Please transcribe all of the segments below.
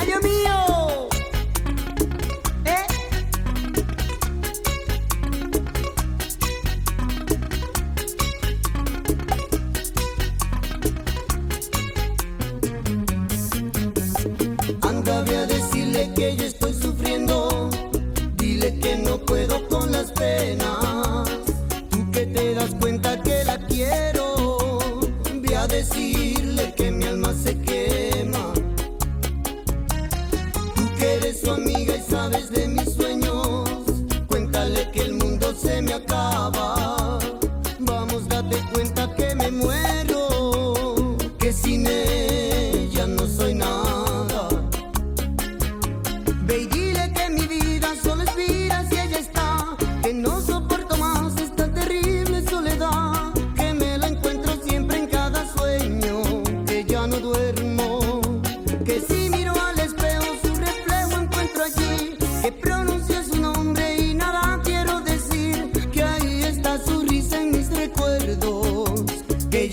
¡Ay, mío! ¿Eh? Anda, voy a decirle que yo estoy sufriendo. Dile que no puedo con las penas. Tú que te das cuenta que la quiero. Voy a decirle que me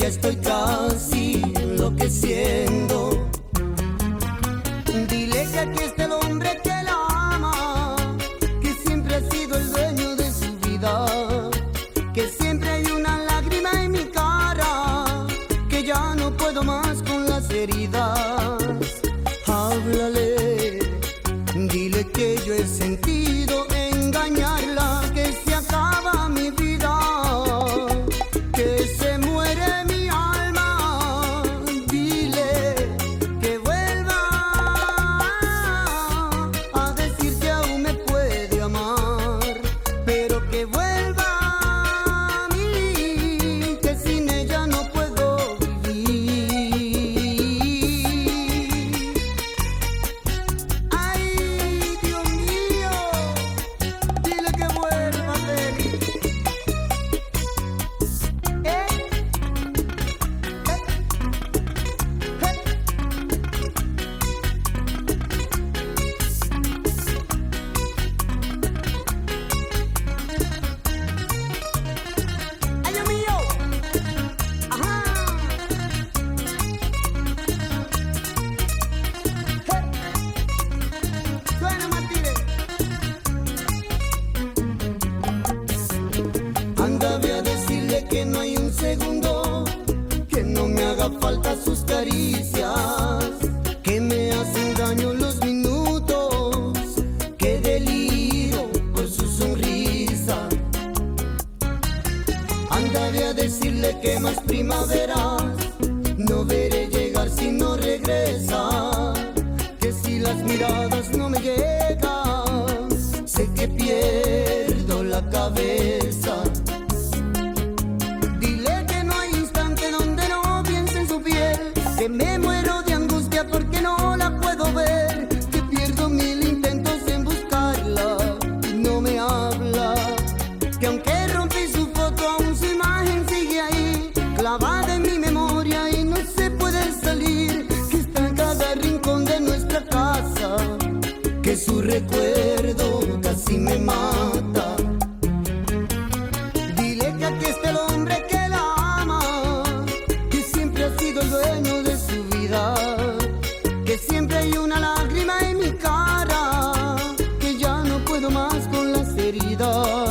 ya estoy casi enloqueciendo. Dile que aquí está el hombre que la ama, que siempre ha sido el dueño de su vida, que siempre hay una lágrima en mi cara, que ya no puedo más con las heridas. Segundo que no me haga falta sus caricias, que me hacen daño los minutos, que deliro por su sonrisa. Andaré a decirle que más primaveras no veré llegar si no regresa. Que si las miradas no me llegan, sé que pierdo la cabeza. no la puedo ver, que pierdo mil intentos en buscarla y no me habla. Que aunque rompí su foto, aún su imagen sigue ahí, clavada en mi memoria y no se puede salir. Que está en cada rincón de nuestra casa, que su recuerdo casi me mata. दा